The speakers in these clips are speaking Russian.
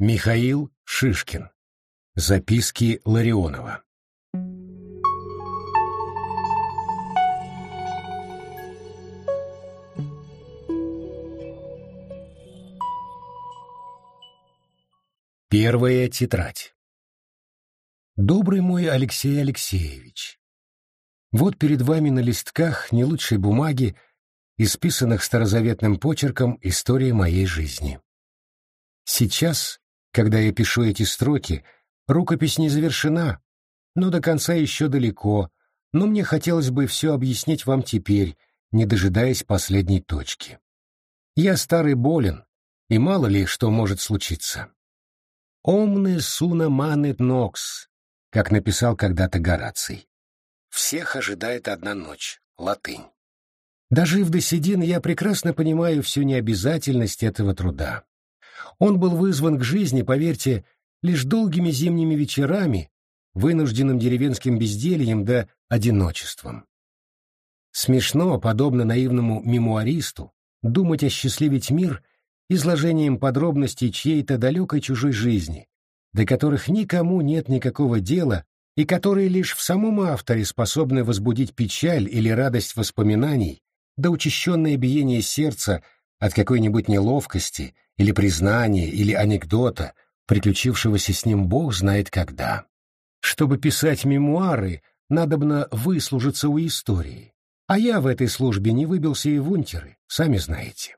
Михаил Шишкин. Записки Ларионова. Первая тетрадь. Добрый мой Алексей Алексеевич, вот перед вами на листках не лучшей бумаги, исписанных старозаветным почерком история моей жизни. Сейчас, когда я пишу эти строки, рукопись не завершена, но до конца еще далеко, но мне хотелось бы все объяснить вам теперь, не дожидаясь последней точки. Я старый болен, и мало ли что может случиться. «Омне суна манет нокс», как написал когда-то Гораций. «Всех ожидает одна ночь» — латынь. Дожив до седин, я прекрасно понимаю всю необязательность этого труда. Он был вызван к жизни, поверьте, лишь долгими зимними вечерами, вынужденным деревенским бездельем да одиночеством. Смешно, подобно наивному мемуаристу, думать осчастливить мир изложением подробностей чьей-то далекой чужой жизни, до которых никому нет никакого дела и которые лишь в самом авторе способны возбудить печаль или радость воспоминаний, да учащенное биение сердца от какой-нибудь неловкости или признания или анекдота, приключившегося с ним Бог знает когда. Чтобы писать мемуары, надобно выслужиться у истории, а я в этой службе не выбился и в сами знаете.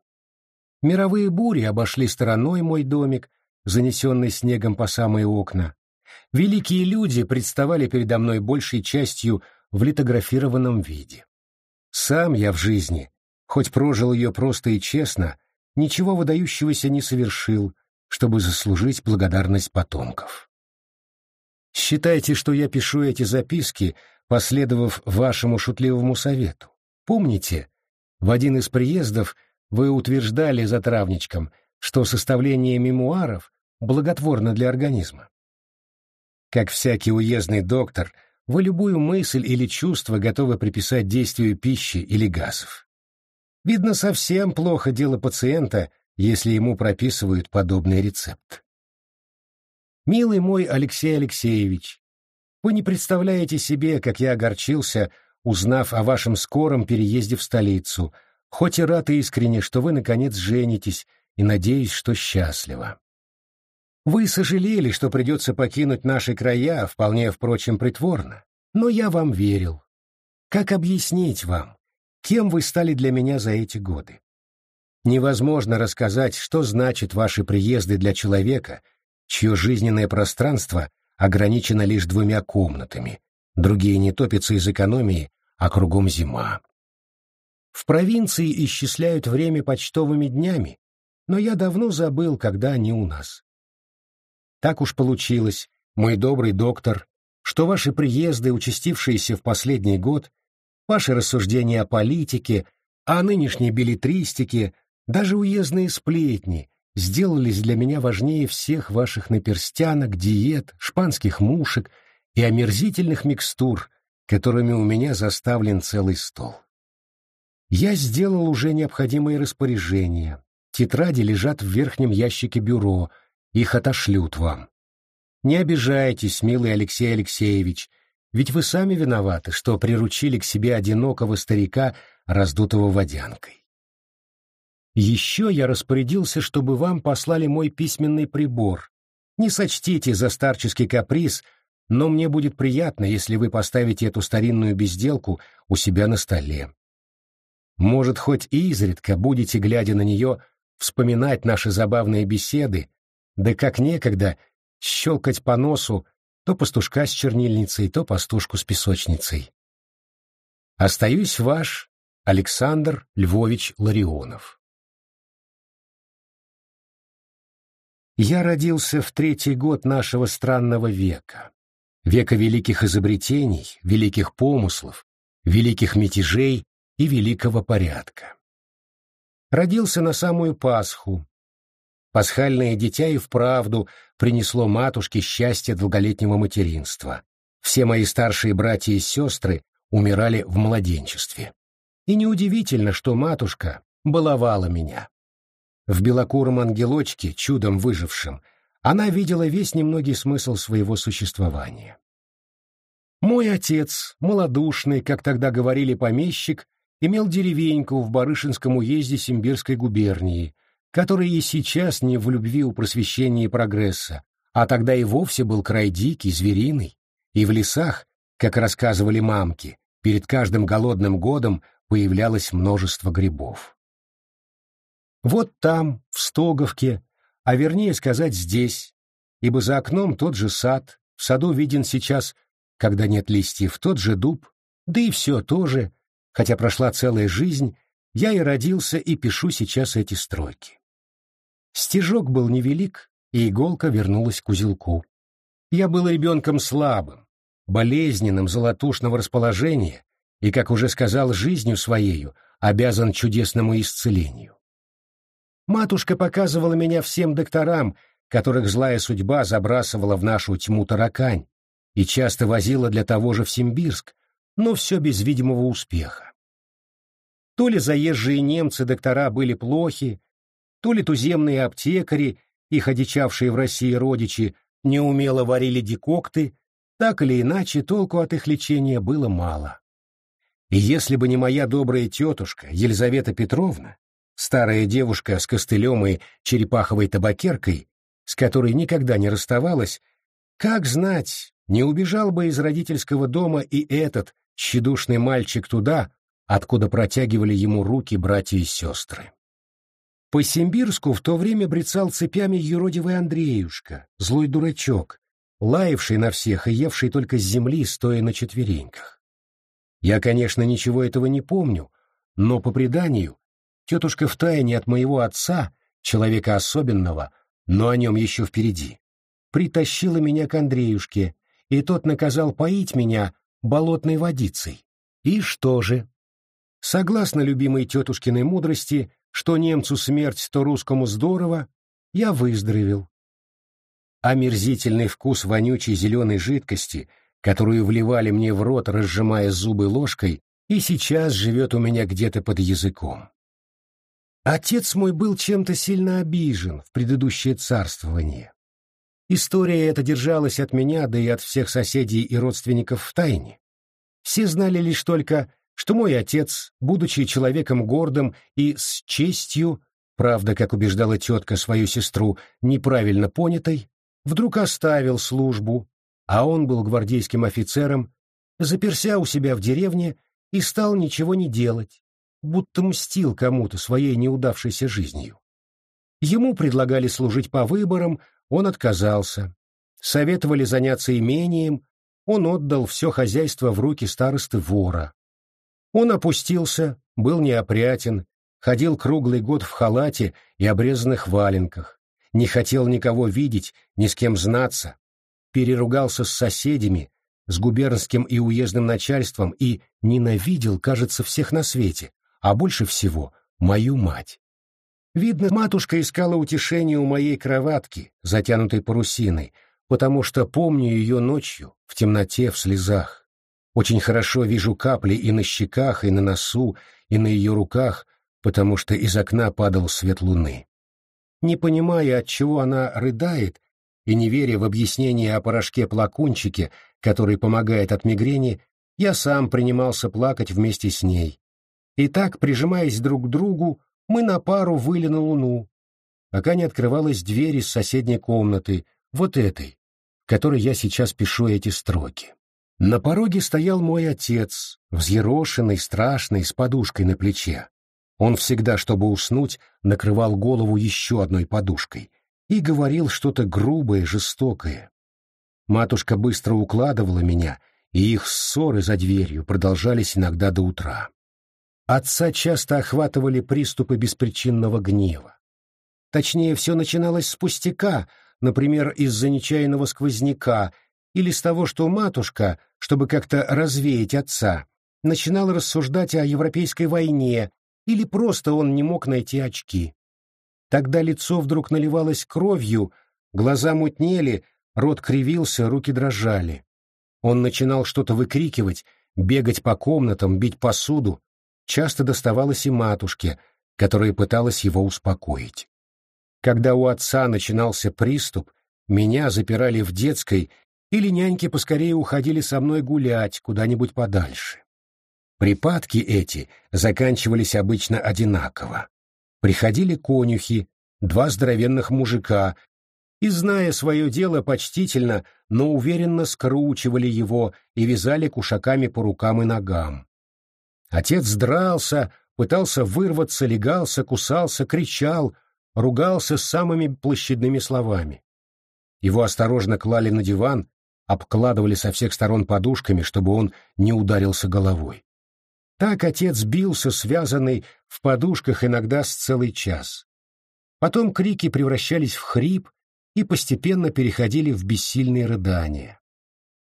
Мировые бури обошли стороной мой домик, занесенный снегом по самые окна. Великие люди представали передо мной большей частью в литографированном виде. Сам я в жизни, хоть прожил ее просто и честно, ничего выдающегося не совершил, чтобы заслужить благодарность потомков. Считайте, что я пишу эти записки, последовав вашему шутливому совету. Помните, в один из приездов вы утверждали за травничком, что составление мемуаров благотворно для организма. Как всякий уездный доктор, вы любую мысль или чувство готовы приписать действию пищи или газов. Видно, совсем плохо дело пациента, если ему прописывают подобный рецепт. Милый мой Алексей Алексеевич, вы не представляете себе, как я огорчился, узнав о вашем скором переезде в столицу — Хоть и рад искренне, что вы, наконец, женитесь, и надеюсь, что счастливо. Вы сожалели, что придется покинуть наши края, вполне, впрочем, притворно, но я вам верил. Как объяснить вам, кем вы стали для меня за эти годы? Невозможно рассказать, что значит ваши приезды для человека, чье жизненное пространство ограничено лишь двумя комнатами, другие не топятся из экономии, а кругом зима. В провинции исчисляют время почтовыми днями, но я давно забыл, когда они у нас. Так уж получилось, мой добрый доктор, что ваши приезды, участившиеся в последний год, ваши рассуждения о политике, о нынешней билетристике, даже уездные сплетни сделались для меня важнее всех ваших наперстянок, диет, шпанских мушек и омерзительных микстур, которыми у меня заставлен целый стол. Я сделал уже необходимые распоряжения. Тетради лежат в верхнем ящике бюро, их отошлют вам. Не обижайтесь, милый Алексей Алексеевич, ведь вы сами виноваты, что приручили к себе одинокого старика, раздутого водянкой. Еще я распорядился, чтобы вам послали мой письменный прибор. Не сочтите за старческий каприз, но мне будет приятно, если вы поставите эту старинную безделку у себя на столе. Может, хоть и изредка будете, глядя на нее, вспоминать наши забавные беседы, да как некогда щелкать по носу то пастушка с чернильницей, то пастушку с песочницей. Остаюсь ваш Александр Львович Ларионов. Я родился в третий год нашего странного века, века великих изобретений, великих помыслов, великих мятежей и великого порядка. Родился на самую Пасху. Пасхальное дитя и вправду принесло матушке счастье долголетнего материнства. Все мои старшие братья и сестры умирали в младенчестве. И неудивительно, что матушка баловала меня. В белокуром ангелочке, чудом выжившем, Она видела весь немногий смысл своего существования. Мой отец, малодушный, как тогда говорили помещик, имел деревеньку в Барышинском уезде Симбирской губернии, который и сейчас не в любви у просвещения и прогресса, а тогда и вовсе был край дикий, звериный, и в лесах, как рассказывали мамки, перед каждым голодным годом появлялось множество грибов. Вот там, в Стоговке, а вернее сказать здесь, ибо за окном тот же сад, в саду виден сейчас, когда нет листьев, тот же дуб, да и все тоже, хотя прошла целая жизнь, я и родился и пишу сейчас эти строки. Стежок был невелик, и иголка вернулась к узелку. Я был ребенком слабым, болезненным золотушного расположения и, как уже сказал, жизнью своею обязан чудесному исцелению. Матушка показывала меня всем докторам, которых злая судьба забрасывала в нашу тьму таракань, и часто возила для того же в Симбирск, но все без видимого успеха. То ли заезжие немцы-доктора были плохи, то ли туземные аптекари, их одичавшие в России родичи, неумело варили декокты, так или иначе толку от их лечения было мало. И если бы не моя добрая тетушка Елизавета Петровна, Старая девушка с костылем и черепаховой табакеркой, с которой никогда не расставалась, как знать, не убежал бы из родительского дома и этот тщедушный мальчик туда, откуда протягивали ему руки братья и сестры. По Симбирску в то время брецал цепями юродивый Андреюшка, злой дурачок, лаявший на всех и евший только с земли, стоя на четвереньках. Я, конечно, ничего этого не помню, но по преданию Тетушка втайне от моего отца, человека особенного, но о нем еще впереди, притащила меня к Андреюшке, и тот наказал поить меня болотной водицей. И что же? Согласно любимой тетушкиной мудрости, что немцу смерть, то русскому здорово, я выздоровел. Омерзительный вкус вонючей зеленой жидкости, которую вливали мне в рот, разжимая зубы ложкой, и сейчас живет у меня где-то под языком. Отец мой был чем-то сильно обижен в предыдущее царствование. История эта держалась от меня, да и от всех соседей и родственников в тайне. Все знали лишь только, что мой отец, будучи человеком гордым и с честью, правда, как убеждала тетка свою сестру, неправильно понятой, вдруг оставил службу, а он был гвардейским офицером, заперся у себя в деревне и стал ничего не делать, будто мстил кому-то своей неудавшейся жизнью. Ему предлагали служить по выборам, он отказался. Советовали заняться имением, он отдал все хозяйство в руки старосты вора. Он опустился, был неопрятен, ходил круглый год в халате и обрезанных валенках, не хотел никого видеть, ни с кем знаться, переругался с соседями, с губернским и уездным начальством и ненавидел, кажется, всех на свете, а больше всего мою мать. Видно, матушка искала утешение у моей кроватки, затянутой парусиной, потому что помню ее ночью, в темноте, в слезах. Очень хорошо вижу капли и на щеках, и на носу, и на ее руках, потому что из окна падал свет луны. Не понимая, от чего она рыдает, и не веря в объяснение о порошке-плакунчике, который помогает от мигрени, я сам принимался плакать вместе с ней, и так, прижимаясь друг к другу, мы на пару выли на луну, пока не открывалась дверь из соседней комнаты, вот этой, в которой я сейчас пишу эти строки. На пороге стоял мой отец, взъерошенный, страшный, с подушкой на плече. Он всегда, чтобы уснуть, накрывал голову еще одной подушкой и говорил что-то грубое, жестокое. Матушка быстро укладывала меня, и их ссоры за дверью продолжались иногда до утра. Отца часто охватывали приступы беспричинного гнева. Точнее, все начиналось с пустяка, например, из-за нечаянного сквозняка или с того, что матушка, чтобы как-то развеять отца, начинала рассуждать о европейской войне или просто он не мог найти очки. Тогда лицо вдруг наливалось кровью, глаза мутнели, рот кривился, руки дрожали. Он начинал что-то выкрикивать, бегать по комнатам, бить посуду, часто доставалось и матушке, которая пыталась его успокоить. Когда у отца начинался приступ, Меня запирали в детской, или няньки поскорее уходили со мной гулять куда-нибудь подальше. Припадки эти заканчивались обычно одинаково. Приходили конюхи, два здоровенных мужика, и, зная свое дело почтительно, но уверенно скручивали его и вязали кушаками по рукам и ногам. Отец дрался, пытался вырваться, легался, кусался, кричал, ругался самыми площадными словами. Его осторожно клали на диван, обкладывали со всех сторон подушками, чтобы он не ударился головой. Так отец бился, связанный в подушках иногда с целый час. Потом крики превращались в хрип и постепенно переходили в бессильные рыдания.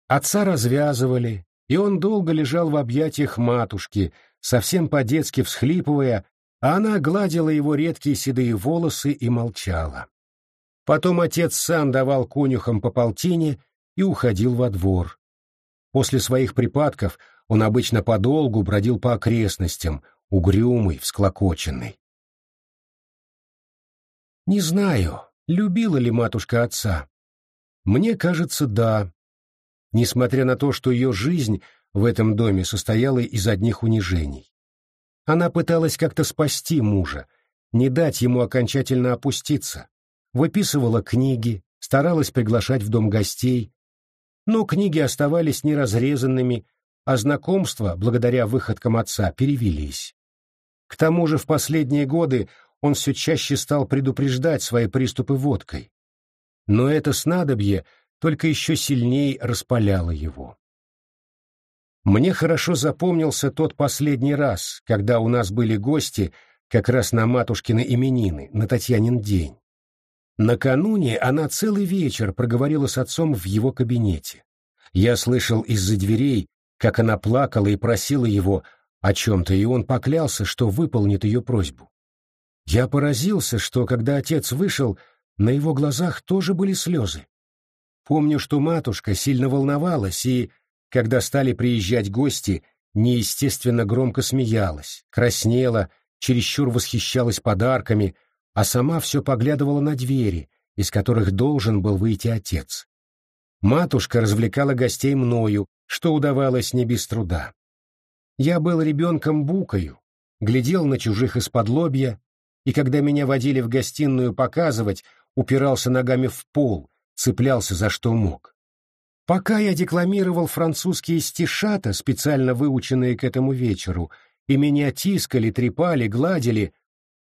Отца развязывали, и он долго лежал в объятиях матушки, совсем по-детски всхлипывая, а она гладила его редкие седые волосы и молчала. Потом отец сам давал конюхам по полтине и уходил во двор. После своих припадков он обычно подолгу бродил по окрестностям, угрюмый, всклокоченный. Не знаю, любила ли матушка отца. Мне кажется, да. Несмотря на то, что ее жизнь в этом доме состояла из одних унижений. Она пыталась как-то спасти мужа, не дать ему окончательно опуститься. Выписывала книги, старалась приглашать в дом гостей, но книги оставались неразрезанными, а знакомства, благодаря выходкам отца, перевелись. К тому же в последние годы он все чаще стал предупреждать свои приступы водкой. Но это снадобье только еще сильнее распаляло его. Мне хорошо запомнился тот последний раз, когда у нас были гости как раз на матушкины именины, на Татьянин день. Накануне она целый вечер проговорила с отцом в его кабинете. Я слышал из-за дверей, как она плакала и просила его о чем-то, и он поклялся, что выполнит ее просьбу. Я поразился, что, когда отец вышел, на его глазах тоже были слезы. Помню, что матушка сильно волновалась и, когда стали приезжать гости, неестественно громко смеялась, краснела, чересчур восхищалась подарками, а сама все поглядывала на двери, из которых должен был выйти отец. Матушка развлекала гостей мною, что удавалось не без труда. Я был ребенком букою, глядел на чужих из-под лобья, и когда меня водили в гостиную показывать, упирался ногами в пол, цеплялся за что мог. Пока я декламировал французские стишата, специально выученные к этому вечеру, и меня тискали, трепали, гладили,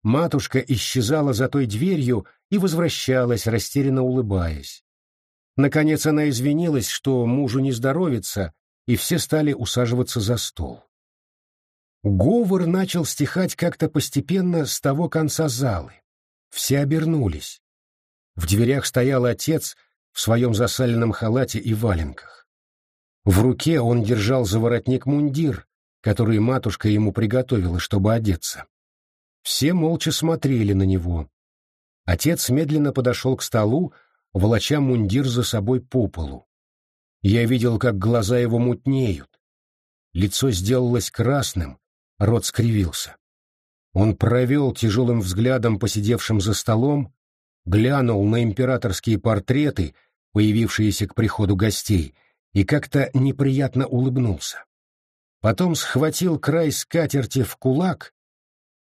матушка исчезала за той дверью и возвращалась, растерянно улыбаясь. Наконец она извинилась, что мужу не здоровится, и все стали усаживаться за стол. Говор начал стихать как-то постепенно с того конца залы. Все обернулись. В дверях стоял отец в своем засаленном халате и валенках. В руке он держал за воротник мундир, который матушка ему приготовила, чтобы одеться. Все молча смотрели на него. Отец медленно подошел к столу, волоча мундир за собой по полу. Я видел, как глаза его мутнеют. Лицо сделалось красным, рот скривился. Он провел тяжелым взглядом посидевшим за столом, глянул на императорские портреты, появившиеся к приходу гостей, и как-то неприятно улыбнулся. Потом схватил край скатерти в кулак,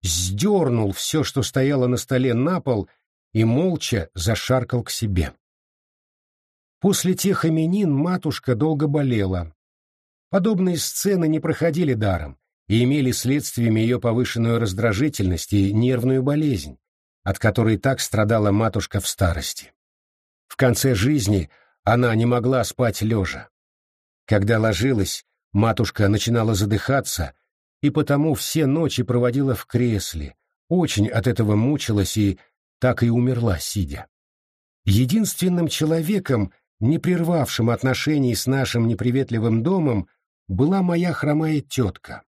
сдернул все, что стояло на столе, на пол и молча зашаркал к себе. После тех именин матушка долго болела. Подобные сцены не проходили даром и имели следствиями ее повышенную раздражительность и нервную болезнь, от которой так страдала матушка в старости. В конце жизни она не могла спать лежа. Когда ложилась, матушка начинала задыхаться, и потому все ночи проводила в кресле, очень от этого мучилась и так и умерла, сидя. Единственным человеком, не прервавшим отношений с нашим неприветливым домом, была моя хромая тетка.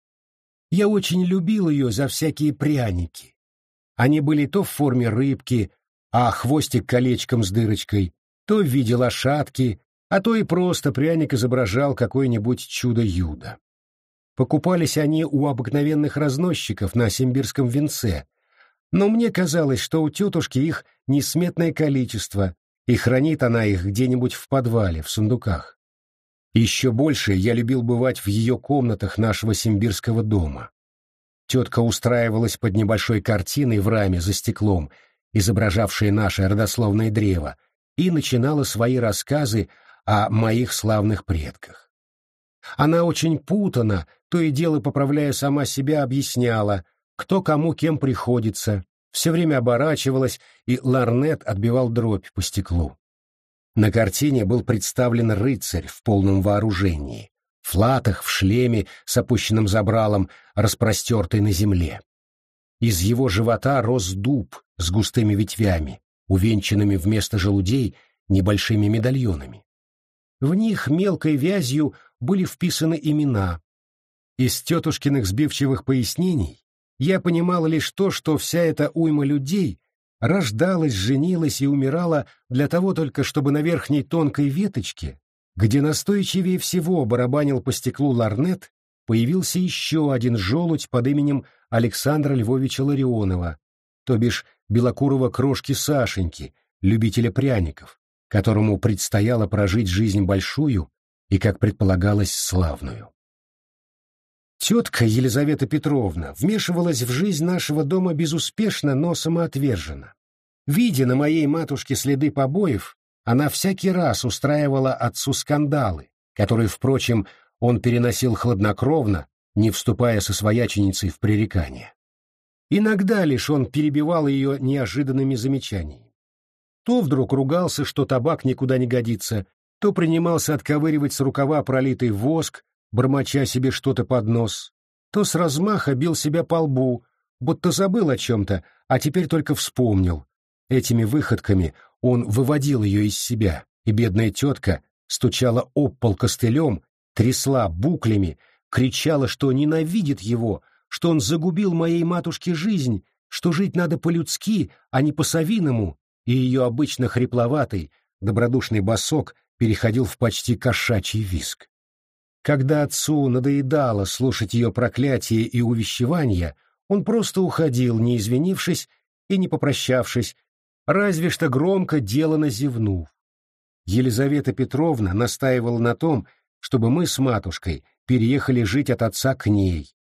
Я очень любил ее за всякие пряники. Они были то в форме рыбки, а хвостик колечком с дырочкой, то в виде лошадки, а то и просто пряник изображал какое-нибудь чудо-юдо. Покупались они у обыкновенных разносчиков на симбирском венце, но мне казалось, что у тетушки их несметное количество, и хранит она их где-нибудь в подвале, в сундуках. Еще больше я любил бывать в ее комнатах нашего симбирского дома. Тетка устраивалась под небольшой картиной в раме за стеклом, изображавшей наше родословное древо, и начинала свои рассказы о моих славных предках. Она очень путано, то и дело поправляя сама себя, объясняла, кто кому кем приходится, все время оборачивалась, и ларнет отбивал дробь по стеклу. На картине был представлен рыцарь в полном вооружении, в латах, в шлеме с опущенным забралом, распростертый на земле. Из его живота рос дуб с густыми ветвями, увенчанными вместо желудей небольшими медальонами. В них мелкой вязью были вписаны имена. Из тетушкиных сбивчивых пояснений я понимал лишь то, что вся эта уйма людей рождалась, женилась и умирала для того только, чтобы на верхней тонкой веточке, где настойчивее всего барабанил по стеклу ларнет, появился еще один желудь под именем Александра Львовича Ларионова, то бишь белокурого крошки Сашеньки, любителя пряников, которому предстояло прожить жизнь большую и, как предполагалось, славную. Тетка Елизавета Петровна вмешивалась в жизнь нашего дома безуспешно, но самоотверженно. Видя на моей матушке следы побоев, она всякий раз устраивала отцу скандалы, которые, впрочем, он переносил хладнокровно, не вступая со свояченицей в пререкание. Иногда лишь он перебивал ее неожиданными замечаниями. То вдруг ругался, что табак никуда не годится, то принимался отковыривать с рукава пролитый воск, бормоча себе что-то под нос, то с размаха бил себя по лбу, будто забыл о чем-то, а теперь только вспомнил. Этими выходками он выводил ее из себя, и бедная тетка стучала об пол костылем, трясла буклями, кричала, что ненавидит его, что он загубил моей матушке жизнь, что жить надо по-людски, а не по-совиному, и ее обычно хрипловатый, добродушный босок переходил в почти кошачий виск. Когда отцу надоедало слушать ее проклятия и увещевания, он просто уходил, не извинившись и не попрощавшись, разве что громко делано зевнув. Елизавета Петровна настаивала на том, чтобы мы с матушкой переехали жить от отца к ней.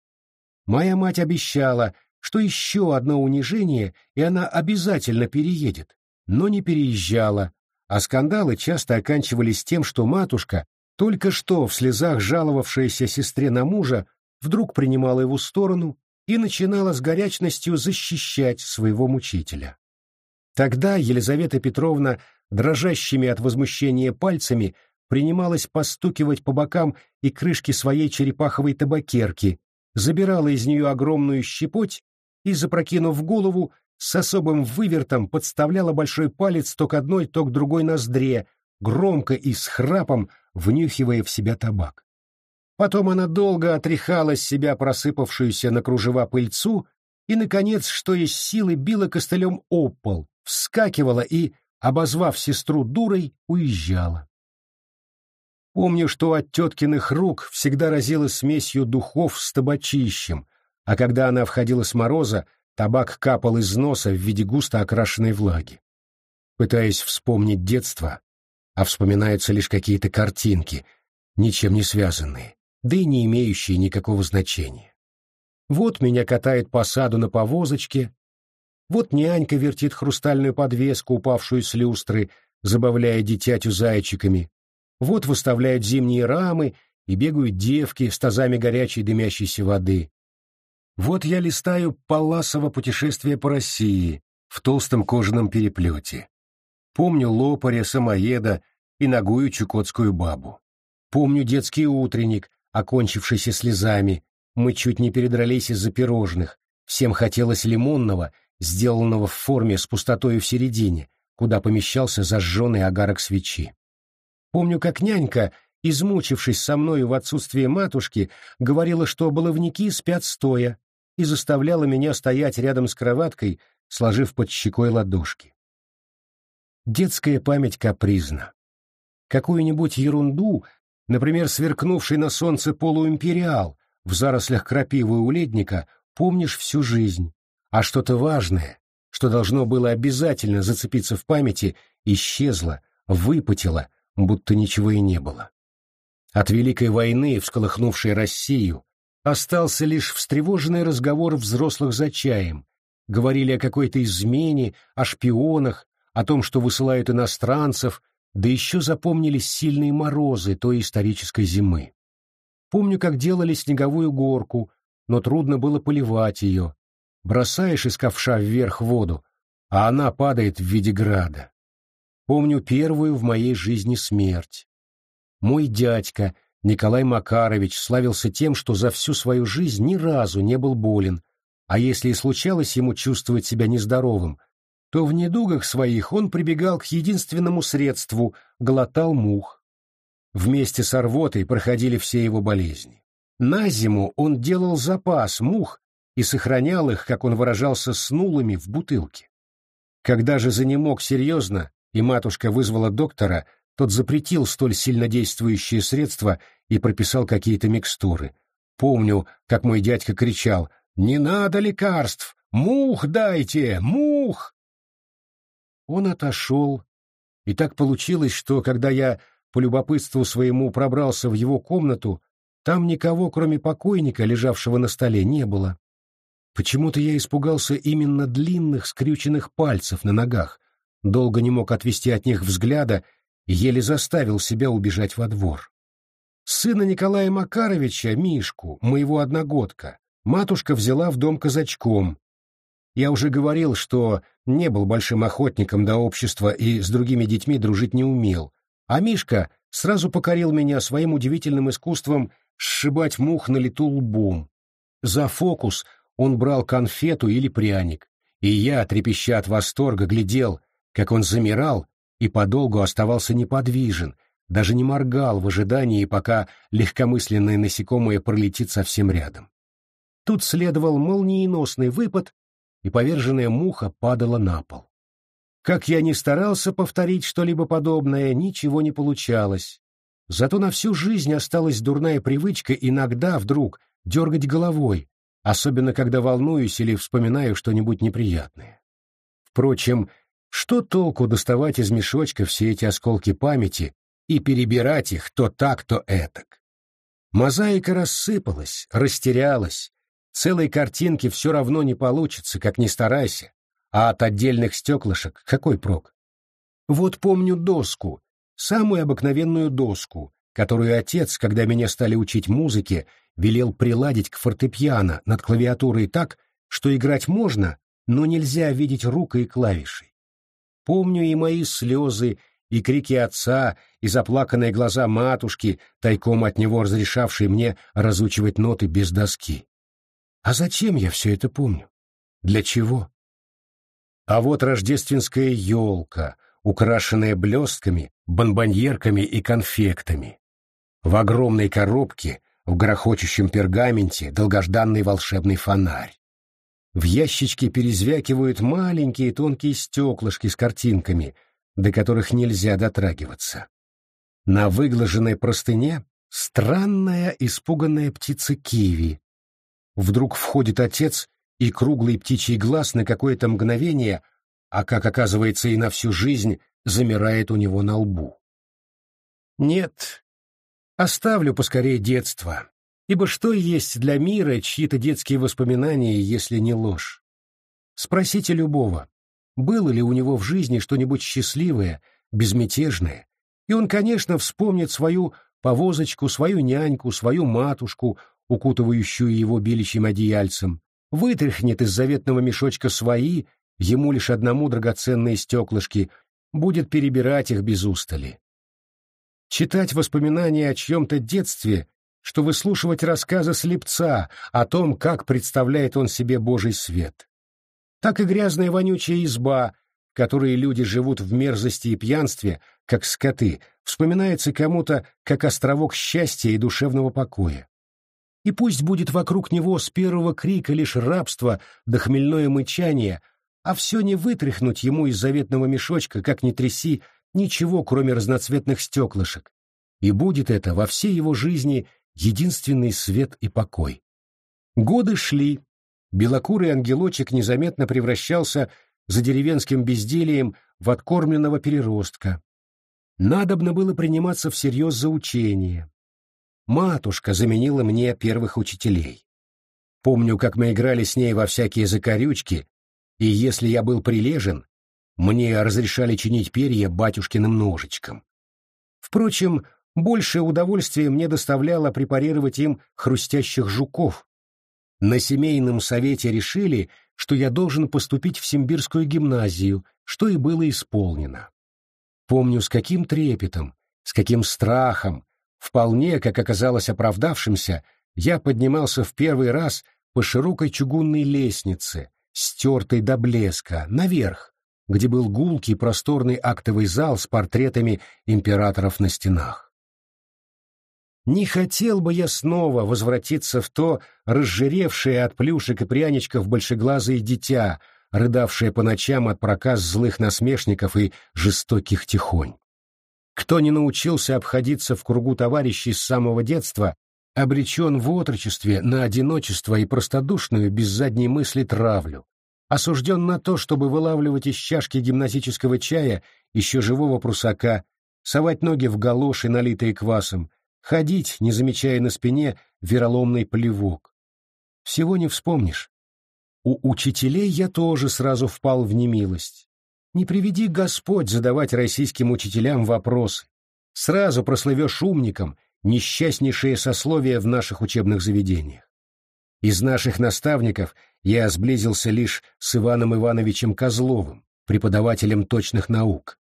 Моя мать обещала, что еще одно унижение, и она обязательно переедет, но не переезжала, а скандалы часто оканчивались тем, что матушка только что в слезах жаловавшаяся сестре на мужа вдруг принимала его сторону и начинала с горячностью защищать своего мучителя. Тогда Елизавета Петровна, дрожащими от возмущения пальцами, принималась постукивать по бокам и крышке своей черепаховой табакерки, забирала из нее огромную щепоть и, запрокинув голову, с особым вывертом подставляла большой палец то к одной, то к другой ноздре, громко и с храпом внюхивая в себя табак. Потом она долго отряхала с себя просыпавшуюся на кружева пыльцу и, наконец, что из силы била костылем об пол, вскакивала и, обозвав сестру дурой, уезжала. Помню, что от теткиных рук всегда разило смесью духов с табачищем, а когда она входила с мороза, табак капал из носа в виде густо окрашенной влаги. Пытаясь вспомнить детство, а вспоминаются лишь какие-то картинки, ничем не связанные, да и не имеющие никакого значения. Вот меня катает по саду на повозочке, вот нянька вертит хрустальную подвеску, упавшую с люстры, забавляя дитятю зайчиками, вот выставляют зимние рамы и бегают девки с тазами горячей дымящейся воды. Вот я листаю Паласово путешествие по России в толстом кожаном переплете. Помню лопаря, самоеда и ногую чукотскую бабу. Помню детский утренник, окончившийся слезами. Мы чуть не передрались из-за пирожных. Всем хотелось лимонного, сделанного в форме с пустотой в середине, куда помещался зажженный огарок свечи. Помню, как нянька, измучившись со мною в отсутствие матушки, говорила, что баловники спят стоя, и заставляла меня стоять рядом с кроваткой, сложив под щекой ладошки. Детская память капризна. Какую-нибудь ерунду, например, сверкнувший на солнце полуимпериал в зарослях крапивы у ледника, помнишь всю жизнь, а что-то важное, что должно было обязательно зацепиться в памяти, исчезло, выпотело, будто ничего и не было. От Великой войны, всколыхнувшей Россию, остался лишь встревоженный разговор взрослых за чаем. Говорили о какой-то измене, о шпионах, о том, что высылают иностранцев, да еще запомнились сильные морозы той исторической зимы. Помню, как делали снеговую горку, но трудно было поливать ее. Бросаешь из ковша вверх воду, а она падает в виде града. Помню первую в моей жизни смерть. Мой дядька, Николай Макарович, славился тем, что за всю свою жизнь ни разу не был болен, а если и случалось ему чувствовать себя нездоровым, то в недугах своих он прибегал к единственному средству — глотал мух. Вместе с рвотой проходили все его болезни. На зиму он делал запас мух и сохранял их, как он выражался, снулыми в бутылке. Когда же занемог серьезно, и матушка вызвала доктора, тот запретил столь сильнодействующие средства и прописал какие-то микстуры. Помню, как мой дядька кричал «Не надо лекарств! Мух дайте! Мух!» Он отошел, и так получилось, что, когда я по любопытству своему пробрался в его комнату, там никого, кроме покойника, лежавшего на столе, не было. Почему-то я испугался именно длинных скрюченных пальцев на ногах, долго не мог отвести от них взгляда и еле заставил себя убежать во двор. Сына Николая Макаровича, Мишку, моего одногодка, матушка взяла в дом казачком. Я уже говорил, что не был большим охотником до общества и с другими детьми дружить не умел, а Мишка сразу покорил меня своим удивительным искусством сшибать мух на лету лбом. За фокус он брал конфету или пряник, и я, трепеща от восторга, глядел, как он замирал и подолгу оставался неподвижен, даже не моргал в ожидании, пока легкомысленное насекомое пролетит совсем рядом. Тут следовал молниеносный выпад, и поверженная муха падала на пол. Как я ни старался повторить что-либо подобное, ничего не получалось. Зато на всю жизнь осталась дурная привычка иногда вдруг дергать головой, особенно когда волнуюсь или вспоминаю что-нибудь неприятное. Впрочем, что толку доставать из мешочка все эти осколки памяти и перебирать их то так, то этак? Мозаика рассыпалась, растерялась, целой картинки все равно не получится, как ни старайся, а от отдельных стеклышек какой прок? Вот помню доску, самую обыкновенную доску, которую отец, когда меня стали учить музыке, велел приладить к фортепиано над клавиатурой так, что играть можно, но нельзя видеть рук и клавиши. Помню и мои слезы, и крики отца, и заплаканные глаза матушки, тайком от него разрешавшие мне разучивать ноты без доски. А зачем я все это помню? Для чего? А вот рождественская елка, украшенная блестками, бонбоньерками и конфектами. В огромной коробке в грохочущем пергаменте долгожданный волшебный фонарь. В ящичке перезвякивают маленькие тонкие стеклышки с картинками, до которых нельзя дотрагиваться. На выглаженной простыне странная испуганная птица киви. Вдруг входит отец, и круглый птичий глаз на какое-то мгновение, а, как оказывается, и на всю жизнь, замирает у него на лбу. Нет, Оставлю поскорее детство, ибо что есть для мира чьи-то детские воспоминания, если не ложь? Спросите любого, было ли у него в жизни что-нибудь счастливое, безмятежное, и он, конечно, вспомнит свою повозочку, свою няньку, свою матушку, укутывающую его беличьим одеяльцем, вытряхнет из заветного мешочка свои, ему лишь одному драгоценные стеклышки, будет перебирать их без устали читать воспоминания о чьем-то детстве, что выслушивать рассказы слепца о том, как представляет он себе Божий свет. Так и грязная вонючая изба, в которой люди живут в мерзости и пьянстве, как скоты, вспоминается кому-то как островок счастья и душевного покоя. И пусть будет вокруг него с первого крика лишь рабство да хмельное мычание, а все не вытряхнуть ему из заветного мешочка, как ни тряси, ничего, кроме разноцветных стеклышек, и будет это во всей его жизни единственный свет и покой. Годы шли, белокурый ангелочек незаметно превращался за деревенским безделием в откормленного переростка. Надобно было приниматься всерьез за учение. Матушка заменила мне первых учителей. Помню, как мы играли с ней во всякие закорючки, и если я был прилежен, мне разрешали чинить перья батюшкиным ножичком. Впрочем, большее удовольствие мне доставляло препарировать им хрустящих жуков. На семейном совете решили, что я должен поступить в Симбирскую гимназию, что и было исполнено. Помню, с каким трепетом, с каким страхом, вполне, как оказалось оправдавшимся, я поднимался в первый раз по широкой чугунной лестнице, стертой до блеска, наверх, где был гулкий просторный актовый зал с портретами императоров на стенах. Не хотел бы я снова возвратиться в то разжиревшее от плюшек и пряничков большеглазое дитя, рыдавшее по ночам от проказ злых насмешников и жестоких тихонь. Кто не научился обходиться в кругу товарищей с самого детства, обречен в отрочестве на одиночество и простодушную без задней мысли травлю, осужден на то, чтобы вылавливать из чашки гимназического чая еще живого прусака, совать ноги в галоши, налитые квасом, ходить, не замечая на спине вероломный плевок. Всего не вспомнишь. У учителей я тоже сразу впал в немилость. Не приведи Господь задавать российским учителям вопросы. Сразу прослывешь умником, несчастнейшее сословие в наших учебных заведениях. Из наших наставников я сблизился лишь с Иваном Ивановичем Козловым, преподавателем точных наук.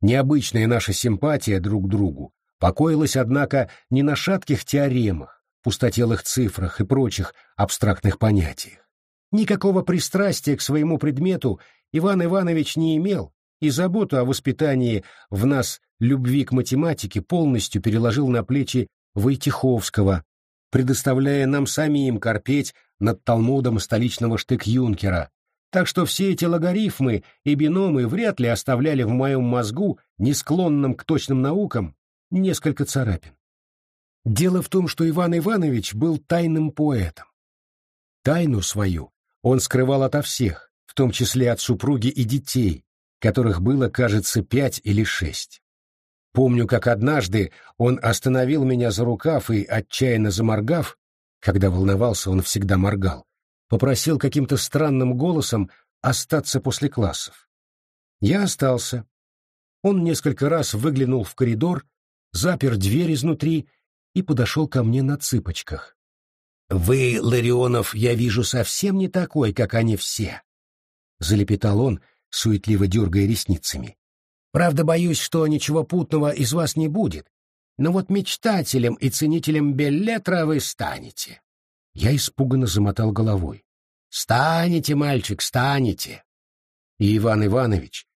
Необычная наша симпатия друг к другу покоилась, однако, не на шатких теоремах, пустотелых цифрах и прочих абстрактных понятиях. Никакого пристрастия к своему предмету Иван Иванович не имел, и заботу о воспитании в нас любви к математике полностью переложил на плечи Войтиховского, предоставляя нам самим корпеть над Талмудом столичного штык-юнкера, так что все эти логарифмы и биномы вряд ли оставляли в моем мозгу, не склонном к точным наукам, несколько царапин. Дело в том, что Иван Иванович был тайным поэтом. Тайну свою он скрывал ото всех, в том числе от супруги и детей, которых было, кажется, пять или шесть. Помню, как однажды он остановил меня за рукав и, отчаянно заморгав, когда волновался, он всегда моргал, попросил каким-то странным голосом остаться после классов. Я остался. Он несколько раз выглянул в коридор, запер дверь изнутри и подошел ко мне на цыпочках. «Вы, Ларионов, я вижу, совсем не такой, как они все», — залепетал он, суетливо дергая ресницами. Правда, боюсь, что ничего путного из вас не будет. Но вот мечтателем и ценителем Беллетра вы станете. Я испуганно замотал головой. Станете, мальчик, станете. И Иван Иванович,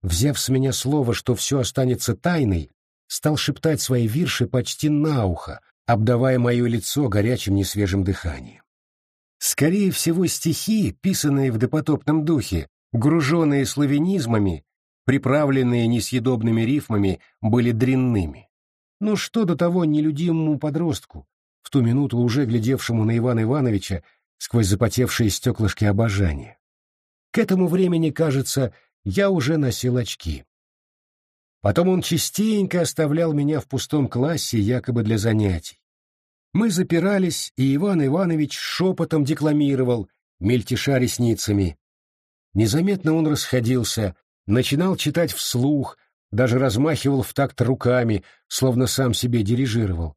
взяв с меня слово, что все останется тайной, стал шептать свои вирши почти на ухо, обдавая мое лицо горячим несвежим дыханием. Скорее всего, стихи, писанные в допотопном духе, груженные славянизмами, приправленные несъедобными рифмами, были дрянными. Но что до того нелюдимому подростку, в ту минуту уже глядевшему на Ивана Ивановича сквозь запотевшие стеклышки обожания? К этому времени, кажется, я уже носил очки. Потом он частенько оставлял меня в пустом классе якобы для занятий. Мы запирались, и Иван Иванович шепотом декламировал, мельтеша ресницами. Незаметно он расходился, начинал читать вслух, даже размахивал в такт руками, словно сам себе дирижировал.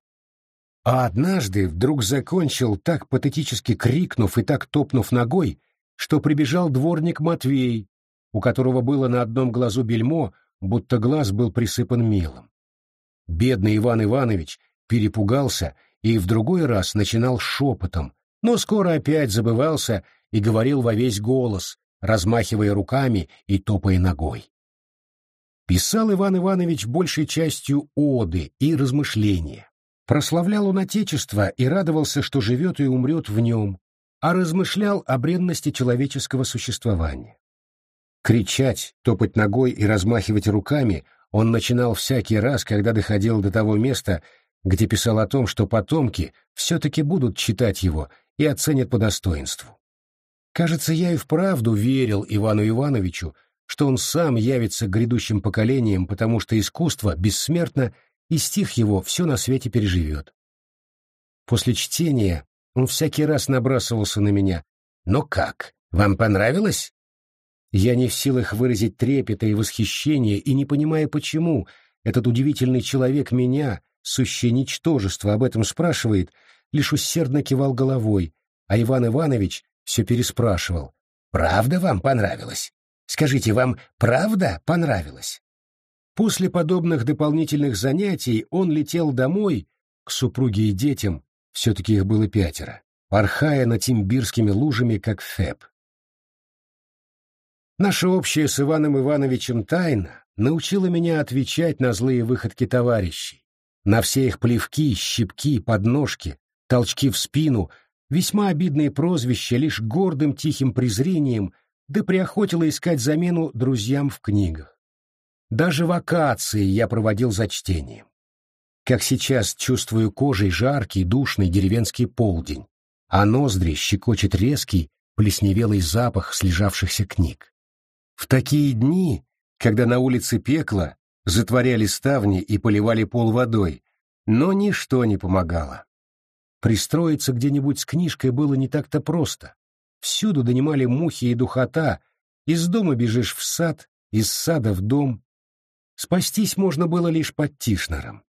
А однажды вдруг закончил, так патетически крикнув и так топнув ногой, что прибежал дворник Матвей, у которого было на одном глазу бельмо, будто глаз был присыпан мелом. Бедный Иван Иванович перепугался и в другой раз начинал шепотом, но скоро опять забывался и говорил во весь голос, размахивая руками и топая ногой. Писал Иван Иванович большей частью оды и размышления. Прославлял он Отечество и радовался, что живет и умрет в нем, а размышлял о бренности человеческого существования. Кричать, топать ногой и размахивать руками он начинал всякий раз, когда доходил до того места, где писал о том, что потомки все-таки будут читать его и оценят по достоинству. Кажется, я и вправду верил Ивану Ивановичу, что он сам явится грядущим поколениям, потому что искусство бессмертно, и стих его все на свете переживет. После чтения он всякий раз набрасывался на меня. «Но как? Вам понравилось?» Я не в силах выразить трепета и восхищение, и не понимая, почему этот удивительный человек меня, сущее ничтожество, об этом спрашивает, лишь усердно кивал головой, а Иван Иванович все переспрашивал. «Правда вам понравилось? Скажите, вам правда понравилось?» После подобных дополнительных занятий он летел домой к супруге и детям, все-таки их было пятеро, порхая над тимбирскими лужами, как Феб. Наша общая с Иваном Ивановичем тайна научила меня отвечать на злые выходки товарищей, на все их плевки, щипки, подножки, толчки в спину, весьма обидные прозвища лишь гордым тихим презрением, да приохотила искать замену друзьям в книгах. Даже вакации я проводил за чтением. Как сейчас чувствую кожей жаркий, душный деревенский полдень, а ноздри щекочет резкий, плесневелый запах слежавшихся книг. В такие дни, когда на улице пекло, затворяли ставни и поливали пол водой, но ничто не помогало. Пристроиться где-нибудь с книжкой было не так-то просто. Всюду донимали мухи и духота, из дома бежишь в сад, из сада в дом. Спастись можно было лишь под Тишнером.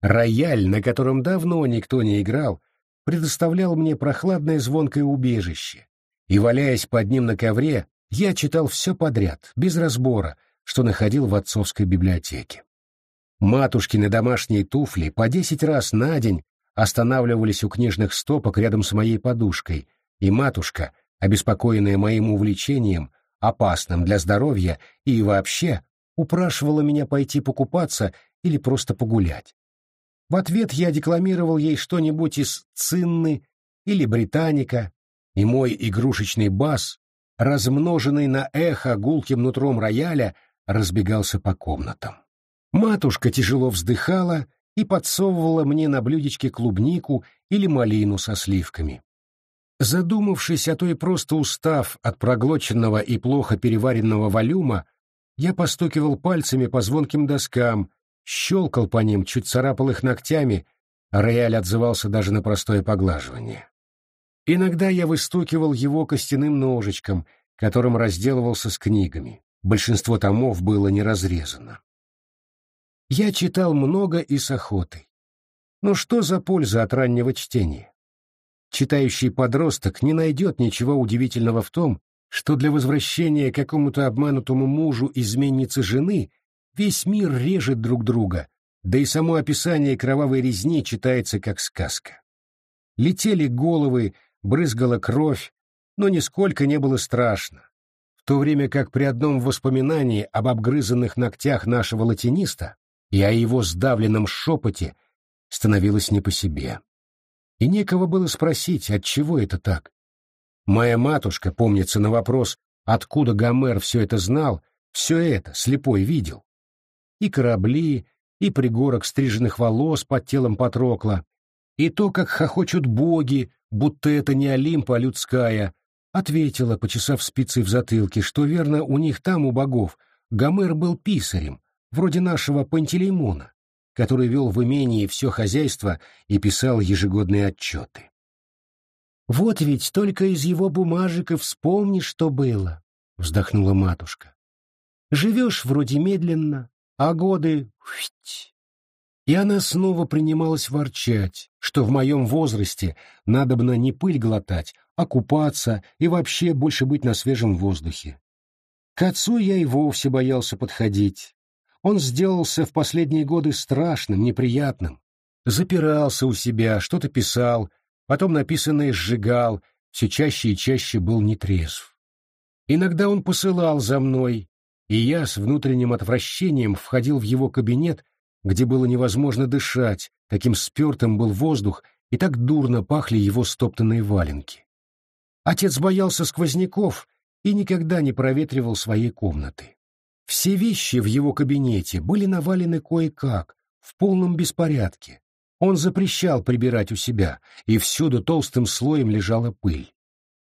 Рояль, на котором давно никто не играл, предоставлял мне прохладное звонкое убежище, и, валяясь под ним на ковре, я читал все подряд, без разбора, что находил в отцовской библиотеке. Матушкины домашние туфли по десять раз на день останавливались у книжных стопок рядом с моей подушкой, и матушка, обеспокоенная моим увлечением, опасным для здоровья и вообще, упрашивала меня пойти покупаться или просто погулять. В ответ я декламировал ей что-нибудь из «Цинны» или «Британика», и мой игрушечный бас, размноженный на эхо гулким нутром рояля, разбегался по комнатам. Матушка тяжело вздыхала и подсовывала мне на блюдечке клубнику или малину со сливками. Задумавшись, а то и просто устав от проглоченного и плохо переваренного валюма, я постукивал пальцами по звонким доскам, щелкал по ним, чуть царапал их ногтями, а рояль отзывался даже на простое поглаживание. Иногда я выстукивал его костяным ножичком, которым разделывался с книгами. Большинство томов было не разрезано. Я читал много и с охотой. Но что за польза от раннего чтения? Читающий подросток не найдет ничего удивительного в том, что для возвращения какому-то обманутому мужу изменницы жены весь мир режет друг друга, да и само описание кровавой резни читается как сказка. Летели головы, брызгала кровь, но нисколько не было страшно, то время как при одном воспоминании об обгрызанных ногтях нашего латиниста и о его сдавленном шепоте становилось не по себе. И некого было спросить, от чего это так. Моя матушка, помнится на вопрос, откуда Гомер все это знал, все это слепой видел. И корабли, и пригорок стриженных волос под телом Патрокла, и то, как хохочут боги, будто это не Олимпа, а людская, ответила, почесав спицей в затылке, что верно у них там, у богов, Гомер был писарем, вроде нашего Пантелеймона, который вел в имении все хозяйство и писал ежегодные отчеты. «Вот ведь только из его бумажек и вспомни, что было», — вздохнула матушка. «Живешь вроде медленно, а годы и она снова принималась ворчать, что в моем возрасте надобно не пыль глотать, а купаться и вообще больше быть на свежем воздухе. К отцу я и вовсе боялся подходить. Он сделался в последние годы страшным, неприятным. Запирался у себя, что-то писал, потом написанное сжигал, все чаще и чаще был нетрезв. Иногда он посылал за мной, и я с внутренним отвращением входил в его кабинет где было невозможно дышать, таким спертым был воздух и так дурно пахли его стоптанные валенки. Отец боялся сквозняков и никогда не проветривал своей комнаты. Все вещи в его кабинете были навалены кое-как, в полном беспорядке. Он запрещал прибирать у себя, и всюду толстым слоем лежала пыль.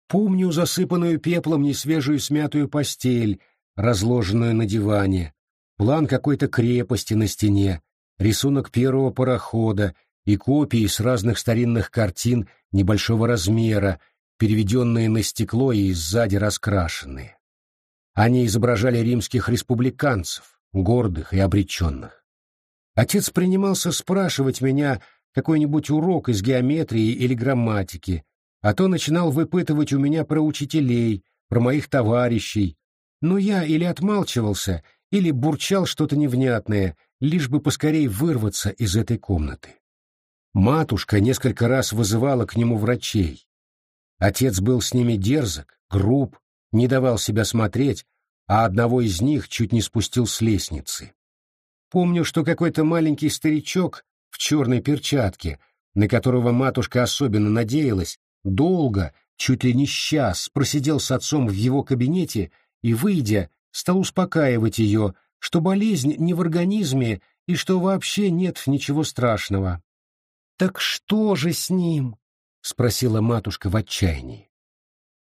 Помню засыпанную пеплом несвежую смятую постель, разложенную на диване, план какой-то крепости на стене, рисунок первого парохода и копии с разных старинных картин небольшого размера, переведенные на стекло и сзади раскрашенные. Они изображали римских республиканцев, гордых и обреченных. Отец принимался спрашивать меня какой-нибудь урок из геометрии или грамматики, а то начинал выпытывать у меня про учителей, про моих товарищей, но я или отмалчивался, или бурчал что-то невнятное, лишь бы поскорей вырваться из этой комнаты. Матушка несколько раз вызывала к нему врачей. Отец был с ними дерзок, груб, не давал себя смотреть, а одного из них чуть не спустил с лестницы. Помню, что какой-то маленький старичок в черной перчатке, на которого матушка особенно надеялась, долго, чуть ли не час, просидел с отцом в его кабинете и, выйдя, стал успокаивать ее, что болезнь не в организме и что вообще нет ничего страшного. «Так что же с ним?» — спросила матушка в отчаянии.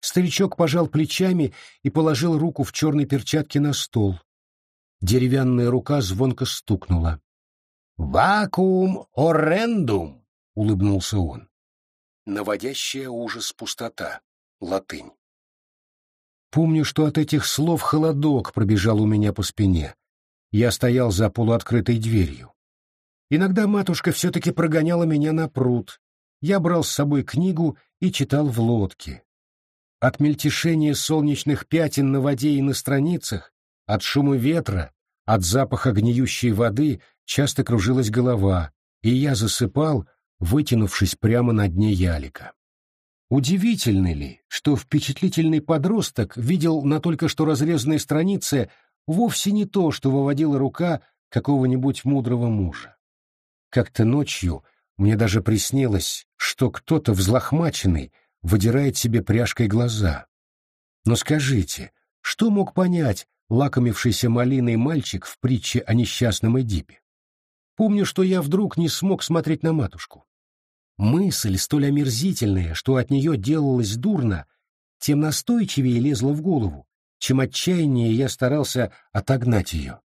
Старичок пожал плечами и положил руку в черной перчатке на стол. Деревянная рука звонко стукнула. «Вакуум орендум!» — улыбнулся он. Наводящая ужас пустота. Латынь. Помню, что от этих слов холодок пробежал у меня по спине. Я стоял за полуоткрытой дверью. Иногда матушка все-таки прогоняла меня на пруд. Я брал с собой книгу и читал в лодке. От мельтешения солнечных пятен на воде и на страницах, от шума ветра, от запаха гниющей воды часто кружилась голова, и я засыпал, вытянувшись прямо на дне ялика. Удивительно ли, что впечатлительный подросток видел на только что разрезанной странице вовсе не то, что выводила рука какого-нибудь мудрого мужа. Как-то ночью мне даже приснилось, что кто-то взлохмаченный выдирает себе пряжкой глаза. Но скажите, что мог понять лакомившийся малиной мальчик в притче о несчастном Эдипе? Помню, что я вдруг не смог смотреть на матушку. Мысль, столь омерзительная, что от нее делалось дурно, тем настойчивее лезла в голову, чем отчаяннее я старался отогнать ее.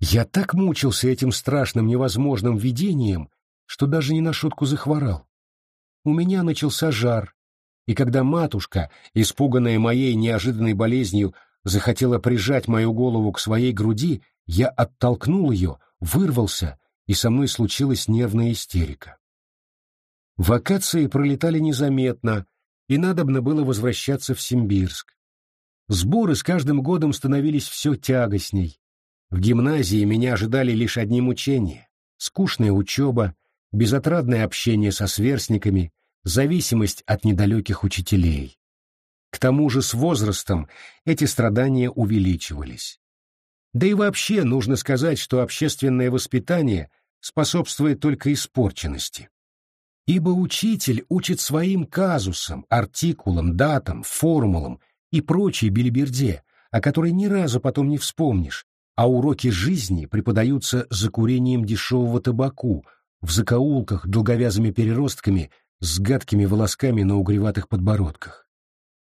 Я так мучился этим страшным невозможным видением, что даже не на шутку захворал. У меня начался жар, и когда матушка, испуганная моей неожиданной болезнью, захотела прижать мою голову к своей груди, я оттолкнул ее, вырвался, и со мной случилась нервная истерика. Вакации пролетали незаметно, и надобно было возвращаться в Симбирск. Сборы с каждым годом становились все тягостней. В гимназии меня ожидали лишь одни мучения — скучная учеба, безотрадное общение со сверстниками, зависимость от недалеких учителей. К тому же с возрастом эти страдания увеличивались. Да и вообще нужно сказать, что общественное воспитание способствует только испорченности. Ибо учитель учит своим казусам, артикулам, датам, формулам и прочей белиберде, о которой ни разу потом не вспомнишь, а уроки жизни преподаются за курением дешевого табаку, в закоулках долговязыми переростками с гадкими волосками на угреватых подбородках.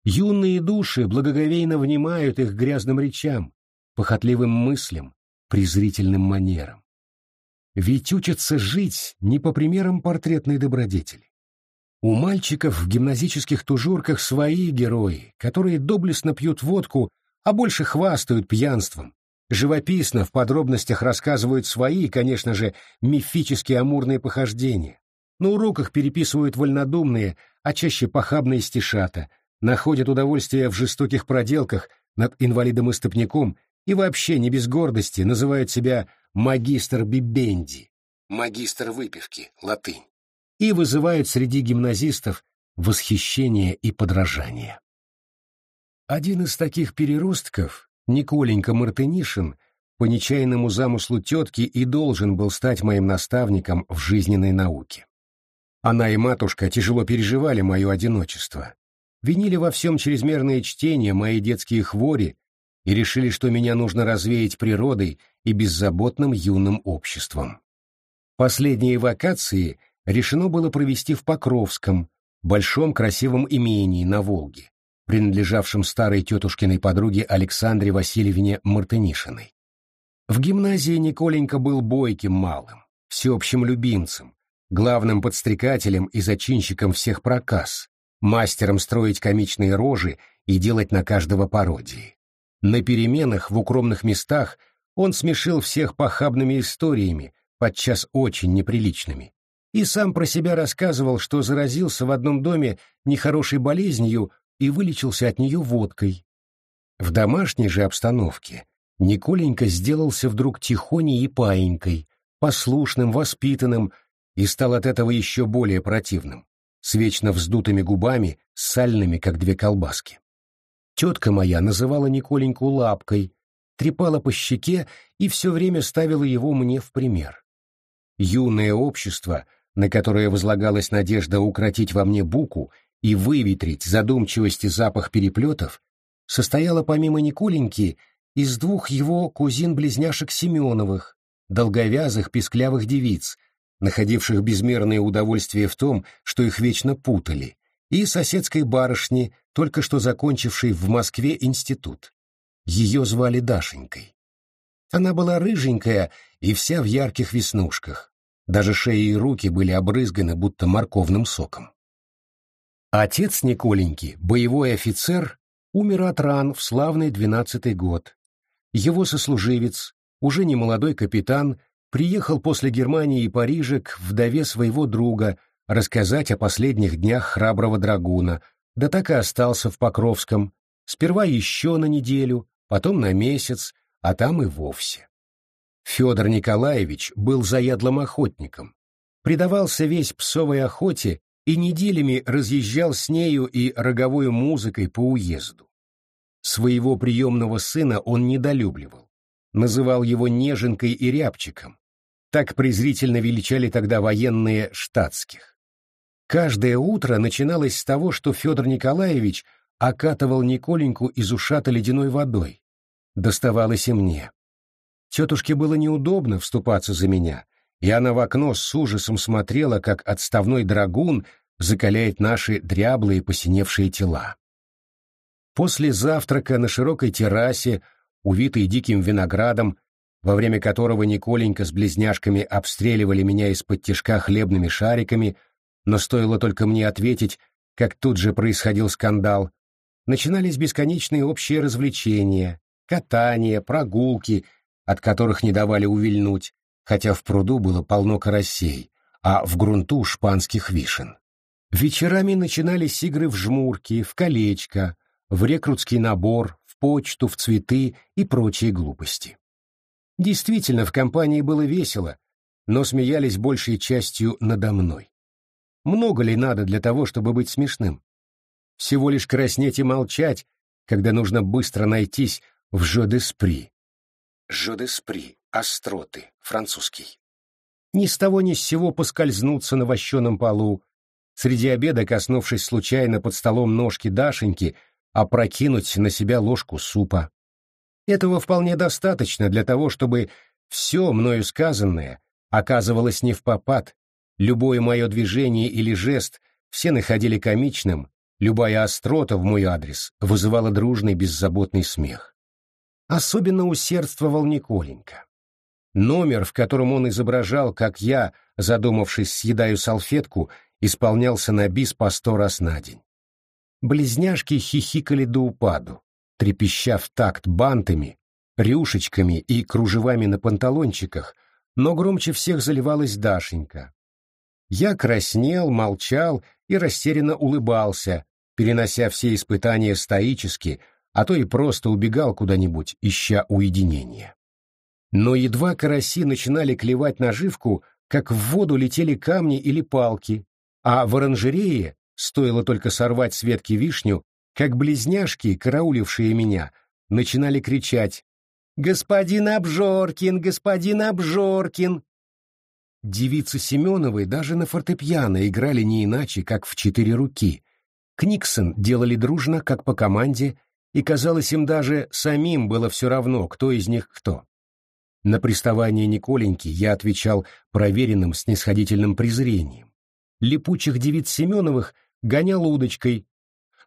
Юные души благоговейно внимают их грязным речам, похотливым мыслям, презрительным манерам. Ведь учатся жить не по примерам портретной добродетели. У мальчиков в гимназических тужурках свои герои, которые доблестно пьют водку, а больше хвастают пьянством, живописно в подробностях рассказывают свои, конечно же, мифические амурные похождения. На уроках переписывают вольнодумные, а чаще похабные стишата, находят удовольствие в жестоких проделках над инвалидом-истопником и вообще не без гордости называют себя магистр Бибенди, магистр выпивки, латынь, и вызывают среди гимназистов восхищение и подражание. Один из таких переростков, Николенька Мартынишин, по нечаянному замыслу тетки и должен был стать моим наставником в жизненной науке. Она и матушка тяжело переживали мое одиночество, винили во всем чрезмерное чтение, мои детские хвори и решили, что меня нужно развеять природой и беззаботным юным обществом. Последние вакации решено было провести в Покровском, большом красивом имении на Волге, принадлежавшем старой тетушкиной подруге Александре Васильевне Мартынишиной. В гимназии Николенька был бойким малым, всеобщим любимцем, главным подстрекателем и зачинщиком всех проказ, мастером строить комичные рожи и делать на каждого пародии. На переменах в укромных местах он смешил всех похабными историями, подчас очень неприличными, и сам про себя рассказывал, что заразился в одном доме нехорошей болезнью и вылечился от нее водкой. В домашней же обстановке Николенька сделался вдруг тихоней и паенькой, послушным, воспитанным, и стал от этого еще более противным, с вечно вздутыми губами, сальными, как две колбаски. Тетка моя называла Николеньку лапкой, трепала по щеке и все время ставила его мне в пример. Юное общество, на которое возлагалась надежда укротить во мне буку и выветрить задумчивость и запах переплетов, состояла помимо Николеньки из двух его кузин-близняшек Семеновых, долговязых песклявых девиц, находивших безмерное удовольствие в том, что их вечно путали, и соседской барышни, только что закончившей в Москве институт. Ее звали Дашенькой. Она была рыженькая и вся в ярких веснушках. Даже шея и руки были обрызганы будто морковным соком. Отец Николеньки, боевой офицер, умер от ран в славный двенадцатый год. Его сослуживец, уже не молодой капитан, приехал после Германии и Парижа к вдове своего друга рассказать о последних днях храброго драгуна, да так и остался в Покровском, сперва еще на неделю, потом на месяц, а там и вовсе. Федор Николаевич был заядлым охотником, предавался весь псовой охоте и неделями разъезжал с нею и роговой музыкой по уезду. Своего приемного сына он недолюбливал, называл его неженкой и рябчиком. Так презрительно величали тогда военные штатских. Каждое утро начиналось с того, что Федор Николаевич окатывал Николеньку из ушата ледяной водой. Доставалось и мне. Тетушке было неудобно вступаться за меня, и она в окно с ужасом смотрела, как отставной драгун закаляет наши дряблые посиневшие тела. После завтрака на широкой террасе, увитой диким виноградом, во время которого Николенька с близняшками обстреливали меня из-под тишка хлебными шариками, но стоило только мне ответить, как тут же происходил скандал, начинались бесконечные общие развлечения, катания, прогулки, от которых не давали увильнуть, хотя в пруду было полно карасей, а в грунту шпанских вишен. Вечерами начинались игры в жмурки, в колечко, в рекрутский набор, в почту, в цветы и прочие глупости. Действительно, в компании было весело, но смеялись большей частью надо мной. Много ли надо для того, чтобы быть смешным? Всего лишь краснеть и молчать, когда нужно быстро найтись в жодеспри. Жодеспри остроты, французский. Ни с того ни с сего поскользнуться на вощеном полу, среди обеда, коснувшись случайно под столом ножки Дашеньки, опрокинуть на себя ложку супа. Этого вполне достаточно для того, чтобы все мною сказанное оказывалось не в попад, любое мое движение или жест все находили комичным, любая острота в мой адрес вызывала дружный беззаботный смех. Особенно усердствовал Николенька. Номер, в котором он изображал, как я, задумавшись, съедаю салфетку, исполнялся на бис по сто раз на день. Близняшки хихикали до упаду, трепеща в такт бантами, рюшечками и кружевами на панталончиках, но громче всех заливалась Дашенька. Я краснел, молчал и растерянно улыбался, перенося все испытания стоически, а то и просто убегал куда-нибудь, ища уединения. Но едва караси начинали клевать наживку, как в воду летели камни или палки, а в оранжерее, стоило только сорвать с ветки вишню, как близняшки, караулившие меня, начинали кричать «Господин Обжоркин! Господин Обжоркин!» Девицы Семеновой даже на фортепиано играли не иначе, как в четыре руки. Книксон делали дружно, как по команде, и, казалось им даже, самим было все равно, кто из них кто. На приставание Николеньки я отвечал проверенным снисходительным презрением. Липучих девиц Семеновых гонял удочкой,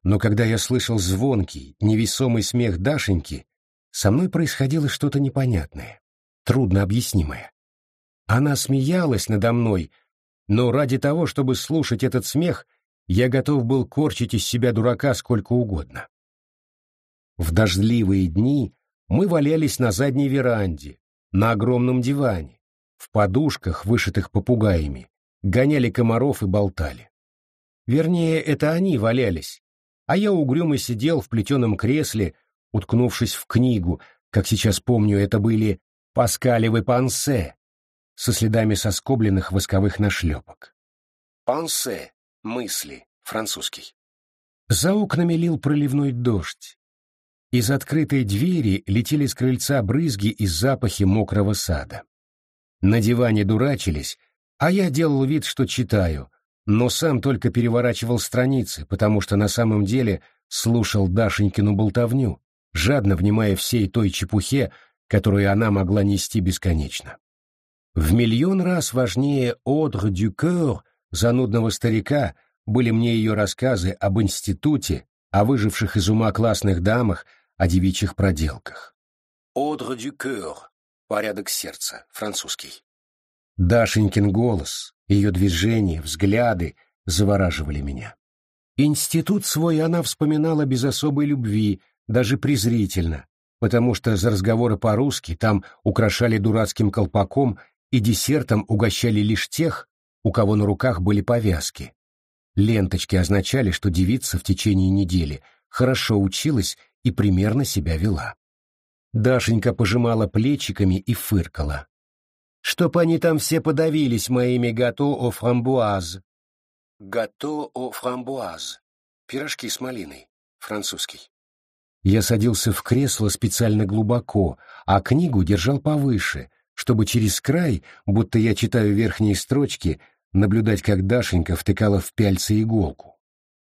но когда я слышал звонкий, невесомый смех Дашеньки, со мной происходило что-то непонятное, трудно объяснимое. Она смеялась надо мной, но ради того, чтобы слушать этот смех, я готов был корчить из себя дурака сколько угодно. В дождливые дни мы валялись на задней веранде, на огромном диване, в подушках, вышитых попугаями, гоняли комаров и болтали. Вернее, это они валялись, а я угрюмо сидел в плетеном кресле, уткнувшись в книгу, как сейчас помню, это были «Паскалевы пансе» со следами соскобленных восковых нашлепок. «Пансе» — мысли, французский. За окнами лил проливной дождь. Из открытой двери летели с крыльца брызги и запахи мокрого сада. На диване дурачились, а я делал вид, что читаю, но сам только переворачивал страницы, потому что на самом деле слушал Дашенькину болтовню, жадно внимая всей той чепухе, которую она могла нести бесконечно. В миллион раз важнее «Одр дю кёр» занудного старика были мне ее рассказы об институте, о выживших из ума классных дамах, о девичьих проделках. «Одр дю кёр» — порядок сердца, французский. Дашенькин голос, ее движения, взгляды завораживали меня. Институт свой она вспоминала без особой любви, даже презрительно, потому что за разговоры по-русски там украшали дурацким колпаком и десертом угощали лишь тех, у кого на руках были повязки. Ленточки означали, что девица в течение недели хорошо училась и примерно себя вела. Дашенька пожимала плечиками и фыркала. «Чтоб они там все подавились моими гато о фрамбуаз». «Гато о фрамбуаз» — пирожки с малиной, французский. Я садился в кресло специально глубоко, а книгу держал повыше, чтобы через край, будто я читаю верхние строчки, наблюдать, как Дашенька втыкала в пяльце иголку.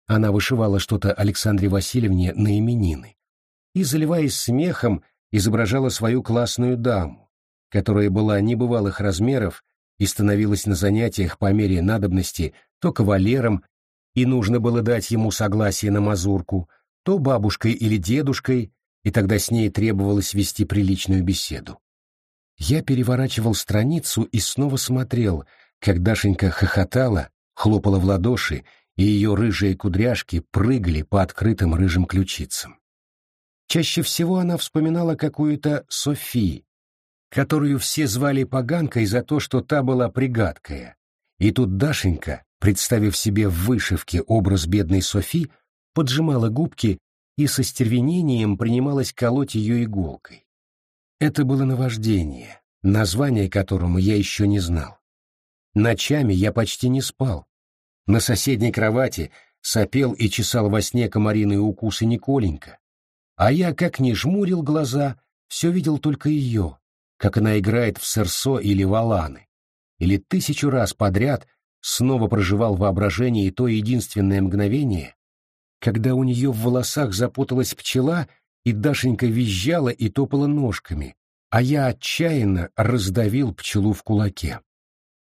Она вышивала что-то Александре Васильевне на именины и, заливаясь смехом, изображала свою классную даму, которая была небывалых размеров и становилась на занятиях по мере надобности то кавалером, и нужно было дать ему согласие на мазурку, то бабушкой или дедушкой, и тогда с ней требовалось вести приличную беседу. Я переворачивал страницу и снова смотрел, как Дашенька хохотала, хлопала в ладоши, и ее рыжие кудряшки прыгали по открытым рыжим ключицам. Чаще всего она вспоминала какую-то Софи, которую все звали поганкой за то, что та была пригадкая. И тут Дашенька, представив себе в вышивке образ бедной Софи, поджимала губки и со стервенением принималась колоть ее иголкой. Это было наваждение, название которому я еще не знал. Ночами я почти не спал. На соседней кровати сопел и чесал во сне комариные укусы Николенька. А я, как ни жмурил глаза, все видел только ее, как она играет в серсо или валаны. Или тысячу раз подряд снова проживал воображение то единственное мгновение, когда у нее в волосах запуталась пчела, и Дашенька визжала и топала ножками, а я отчаянно раздавил пчелу в кулаке.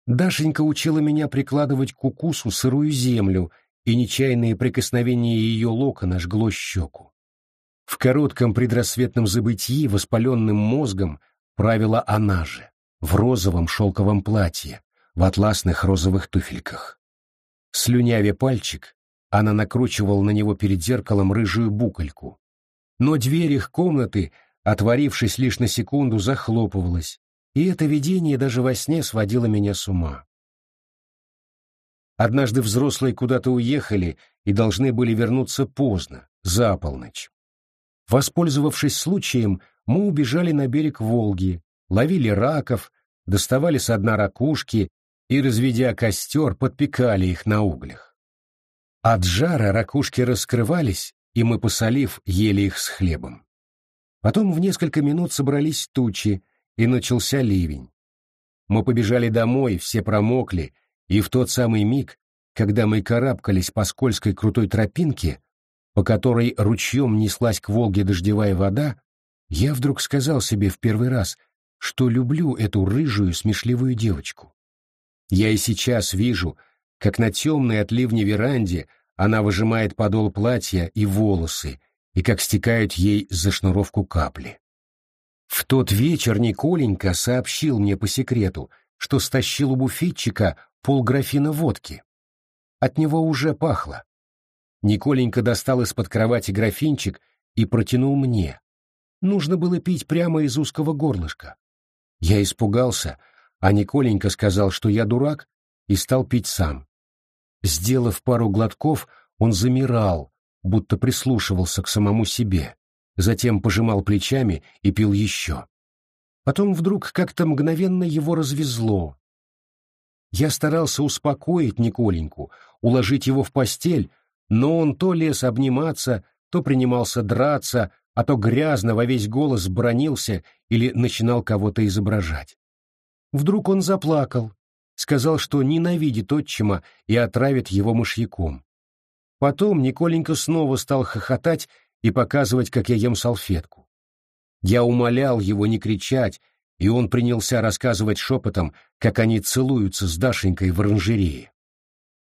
Дашенька учила меня прикладывать к укусу сырую землю, и нечаянное прикосновение ее локона жгло щеку. В коротком предрассветном забытии воспаленным мозгом правила она же, в розовом шелковом платье, в атласных розовых туфельках. Слюнявя пальчик, она накручивала на него перед зеркалом рыжую букольку. Но дверь их комнаты, отворившись лишь на секунду, захлопывалась, и это видение даже во сне сводило меня с ума. Однажды взрослые куда-то уехали и должны были вернуться поздно, за полночь. Воспользовавшись случаем, мы убежали на берег Волги, ловили раков, доставали со дна ракушки и, разведя костер, подпекали их на углях. От жара ракушки раскрывались, и мы, посолив, ели их с хлебом. Потом в несколько минут собрались тучи, и начался ливень. Мы побежали домой, все промокли, и в тот самый миг, когда мы карабкались по скользкой крутой тропинке, по которой ручьем неслась к Волге дождевая вода, я вдруг сказал себе в первый раз, что люблю эту рыжую смешливую девочку. Я и сейчас вижу, как на темной от ливня веранде она выжимает подол платья и волосы, и как стекают ей за шнуровку капли. В тот вечер Николенька сообщил мне по секрету, что стащил у буфетчика полграфина водки. От него уже пахло. Николенька достал из-под кровати графинчик и протянул мне. Нужно было пить прямо из узкого горлышка. Я испугался, а Николенька сказал, что я дурак, и стал пить сам. Сделав пару глотков, он замирал, будто прислушивался к самому себе, затем пожимал плечами и пил еще. Потом вдруг как-то мгновенно его развезло. Я старался успокоить Николеньку, уложить его в постель, но он то лез обниматься, то принимался драться, а то грязно во весь голос бронился или начинал кого-то изображать. Вдруг он заплакал, сказал, что ненавидит отчима и отравит его мышьяком. Потом Николенька снова стал хохотать и показывать, как я ем салфетку. Я умолял его не кричать, и он принялся рассказывать шепотом, как они целуются с Дашенькой в оранжерее.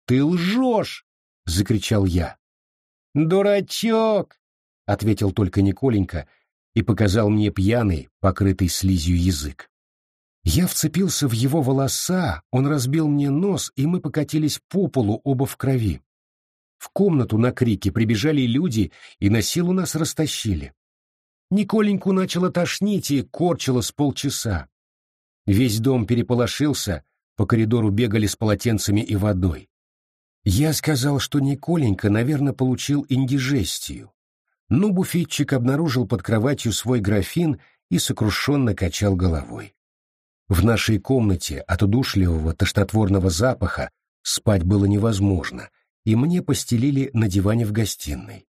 «Ты лжешь!» — закричал я. «Дурачок!» — ответил только Николенька и показал мне пьяный, покрытый слизью язык. Я вцепился в его волоса, он разбил мне нос, и мы покатились по полу оба в крови. В комнату на крике прибежали люди и на силу нас растащили. Николеньку начало тошнить и корчило с полчаса. Весь дом переполошился, по коридору бегали с полотенцами и водой. Я сказал, что Николенька, наверное, получил индижестию. Но буфетчик обнаружил под кроватью свой графин и сокрушенно качал головой. В нашей комнате от удушливого тошнотворного запаха спать было невозможно, и мне постелили на диване в гостиной.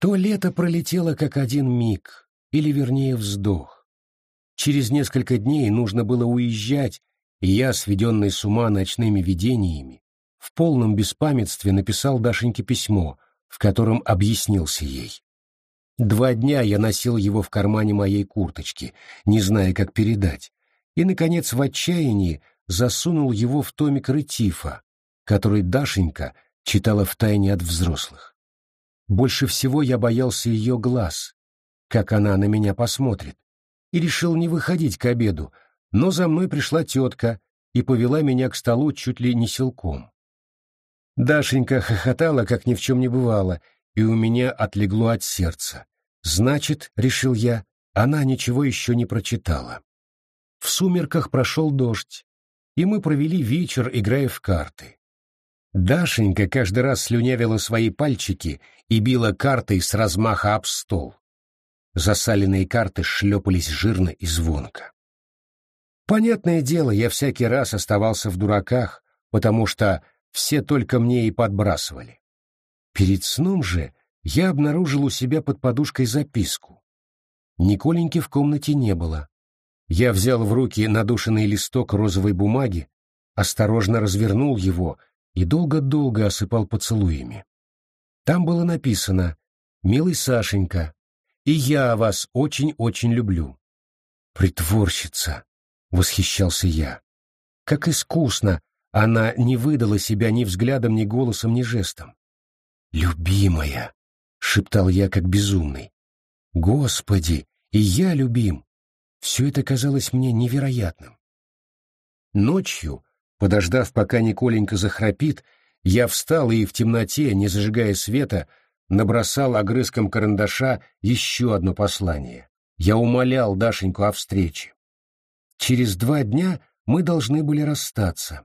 То лето пролетело как один миг, или вернее вздох. Через несколько дней нужно было уезжать, и я, сведенный с ума ночными видениями, в полном беспамятстве написал Дашеньке письмо, в котором объяснился ей. Два дня я носил его в кармане моей курточки, не зная, как передать, и, наконец, в отчаянии засунул его в томик Ретифа, который Дашенька читала втайне от взрослых. Больше всего я боялся ее глаз, как она на меня посмотрит, и решил не выходить к обеду, но за мной пришла тетка и повела меня к столу чуть ли не силком. Дашенька хохотала, как ни в чем не бывало, и у меня отлегло от сердца. Значит, решил я, она ничего еще не прочитала. В сумерках прошел дождь, и мы провели вечер, играя в карты. Дашенька каждый раз слюнявила свои пальчики и била картой с размаха об стол. Засаленные карты шлепались жирно и звонко. Понятное дело, я всякий раз оставался в дураках, потому что все только мне и подбрасывали. Перед сном же я обнаружил у себя под подушкой записку. Николеньки в комнате не было. Я взял в руки надушенный листок розовой бумаги, осторожно развернул его и долго-долго осыпал поцелуями. Там было написано «Милый Сашенька, и я вас очень-очень люблю». «Притворщица!» — восхищался я. «Как искусно она не выдала себя ни взглядом, ни голосом, ни жестом. «Любимая!» — шептал я, как безумный. «Господи, и я любим!» Все это казалось мне невероятным. Ночью, подождав, пока Николенька захрапит, я встал и в темноте, не зажигая света, набросал огрызком карандаша еще одно послание. Я умолял Дашеньку о встрече. Через два дня мы должны были расстаться.